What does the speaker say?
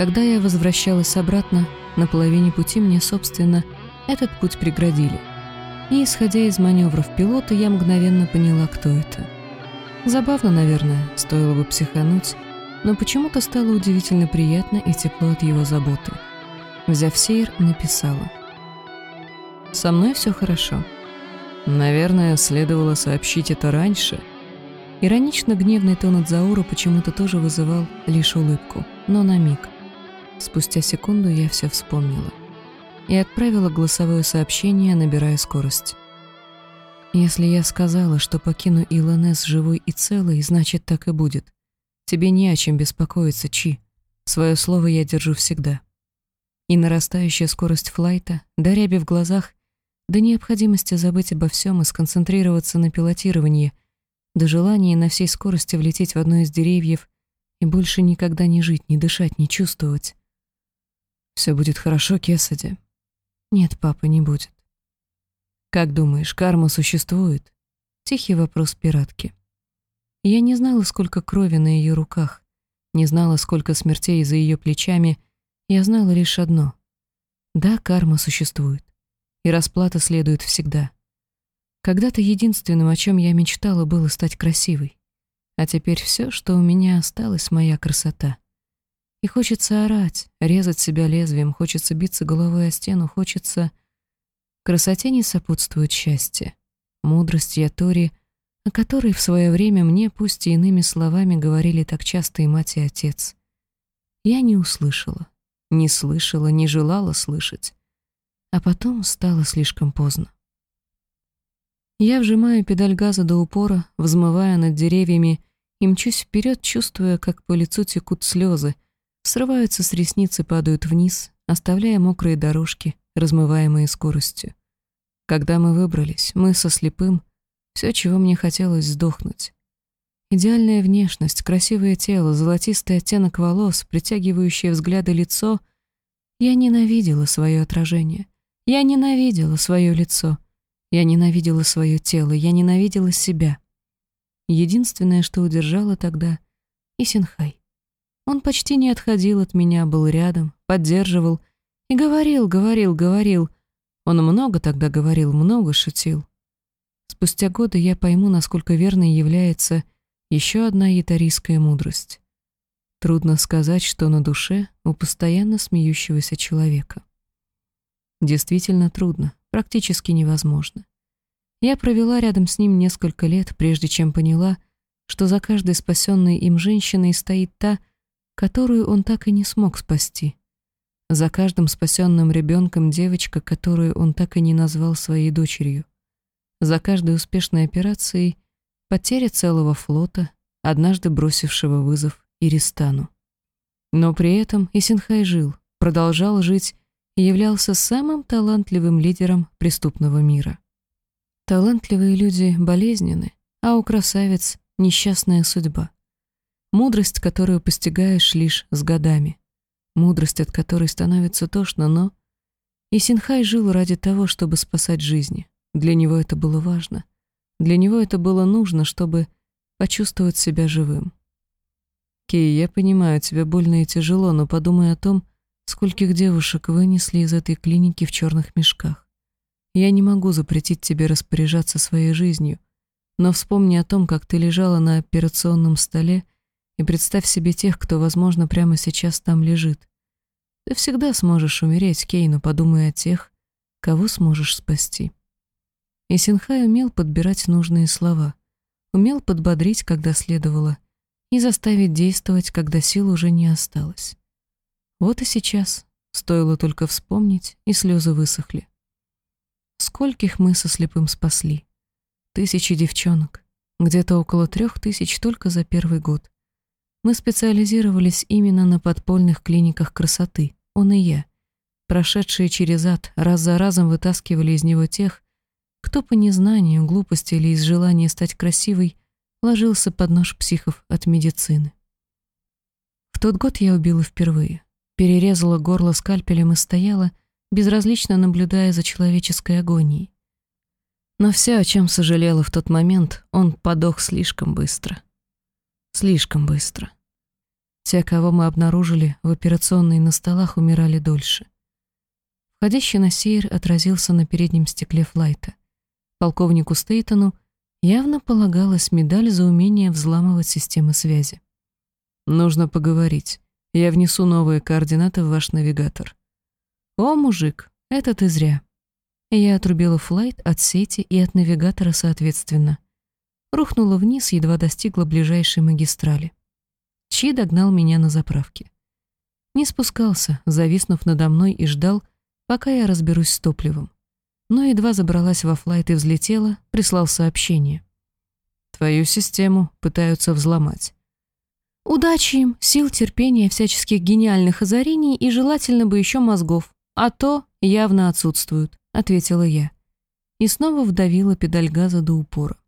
Когда я возвращалась обратно, на половине пути мне, собственно, этот путь преградили. И, исходя из маневров пилота, я мгновенно поняла, кто это. Забавно, наверное, стоило бы психануть, но почему-то стало удивительно приятно и тепло от его заботы. Взяв сейр, написала. «Со мной все хорошо. Наверное, следовало сообщить это раньше». Иронично гневный тон от Заура почему-то тоже вызывал лишь улыбку, но на миг. Спустя секунду я все вспомнила и отправила голосовое сообщение, набирая скорость. «Если я сказала, что покину ИЛНС живой и целой, значит, так и будет. Тебе не о чем беспокоиться, Чи. Свое слово я держу всегда». И нарастающая скорость флайта, до ряби в глазах, до необходимости забыть обо всем и сконцентрироваться на пилотировании, до желания на всей скорости влететь в одно из деревьев и больше никогда не жить, не дышать, не чувствовать. «Все будет хорошо, Кесади». «Нет, папа, не будет». «Как думаешь, карма существует?» Тихий вопрос пиратки. Я не знала, сколько крови на ее руках, не знала, сколько смертей за ее плечами, я знала лишь одно. Да, карма существует, и расплата следует всегда. Когда-то единственным, о чем я мечтала, было стать красивой. А теперь все, что у меня осталось, моя красота. И хочется орать, резать себя лезвием, хочется биться головой о стену, хочется... Красоте не сопутствует счастье. Мудрость Ятори, о которой в свое время мне, пусть и иными словами, говорили так часто и мать, и отец. Я не услышала, не слышала, не желала слышать. А потом стало слишком поздно. Я вжимаю педаль газа до упора, взмывая над деревьями, и мчусь вперед, чувствуя, как по лицу текут слезы, срываются с ресниц и падают вниз, оставляя мокрые дорожки, размываемые скоростью. Когда мы выбрались, мы со слепым, все, чего мне хотелось сдохнуть. Идеальная внешность, красивое тело, золотистый оттенок волос, притягивающее взгляды лицо. Я ненавидела свое отражение. Я ненавидела свое лицо. Я ненавидела свое тело. Я ненавидела себя. Единственное, что удержало тогда — Исинхай. Он почти не отходил от меня, был рядом, поддерживал и говорил, говорил, говорил. Он много тогда говорил, много шутил. Спустя годы я пойму, насколько верной является еще одна ятарийская мудрость. Трудно сказать, что на душе у постоянно смеющегося человека. Действительно трудно, практически невозможно. Я провела рядом с ним несколько лет, прежде чем поняла, что за каждой спасенной им женщиной стоит та, которую он так и не смог спасти. За каждым спасенным ребенком девочка, которую он так и не назвал своей дочерью. За каждой успешной операцией потеря целого флота, однажды бросившего вызов Иристану. Но при этом Исинхай жил, продолжал жить и являлся самым талантливым лидером преступного мира. Талантливые люди болезненны, а у красавиц несчастная судьба. Мудрость, которую постигаешь лишь с годами. Мудрость, от которой становится тошно, но... И Синхай жил ради того, чтобы спасать жизни. Для него это было важно. Для него это было нужно, чтобы почувствовать себя живым. Кей, я понимаю, тебе больно и тяжело, но подумай о том, скольких девушек вынесли из этой клиники в черных мешках. Я не могу запретить тебе распоряжаться своей жизнью, но вспомни о том, как ты лежала на операционном столе и представь себе тех, кто, возможно, прямо сейчас там лежит. Ты всегда сможешь умереть, Кей, но подумай о тех, кого сможешь спасти. И Синхай умел подбирать нужные слова, умел подбодрить, когда следовало, и заставить действовать, когда сил уже не осталось. Вот и сейчас, стоило только вспомнить, и слезы высохли. Скольких мы со слепым спасли? Тысячи девчонок, где-то около трех тысяч только за первый год. Мы специализировались именно на подпольных клиниках красоты, он и я. Прошедшие через ад раз за разом вытаскивали из него тех, кто по незнанию, глупости или из желания стать красивой ложился под нож психов от медицины. В тот год я убила впервые. Перерезала горло скальпелем и стояла, безразлично наблюдая за человеческой агонией. Но все, о чем сожалела в тот момент, он подох слишком быстро. Слишком быстро. Те, кого мы обнаружили в операционной на столах, умирали дольше. Входящий на сейр отразился на переднем стекле флайта. Полковнику Стейтону явно полагалась медаль за умение взламывать системы связи. «Нужно поговорить. Я внесу новые координаты в ваш навигатор». «О, мужик, это ты зря». Я отрубила флайт от сети и от навигатора соответственно. Рухнула вниз, едва достигла ближайшей магистрали. Чи догнал меня на заправке. Не спускался, зависнув надо мной и ждал, пока я разберусь с топливом. Но едва забралась во флайт и взлетела, прислал сообщение. «Твою систему пытаются взломать». «Удачи им, сил, терпения, всяческих гениальных озарений и желательно бы еще мозгов, а то явно отсутствуют», — ответила я. И снова вдавила педаль газа до упора.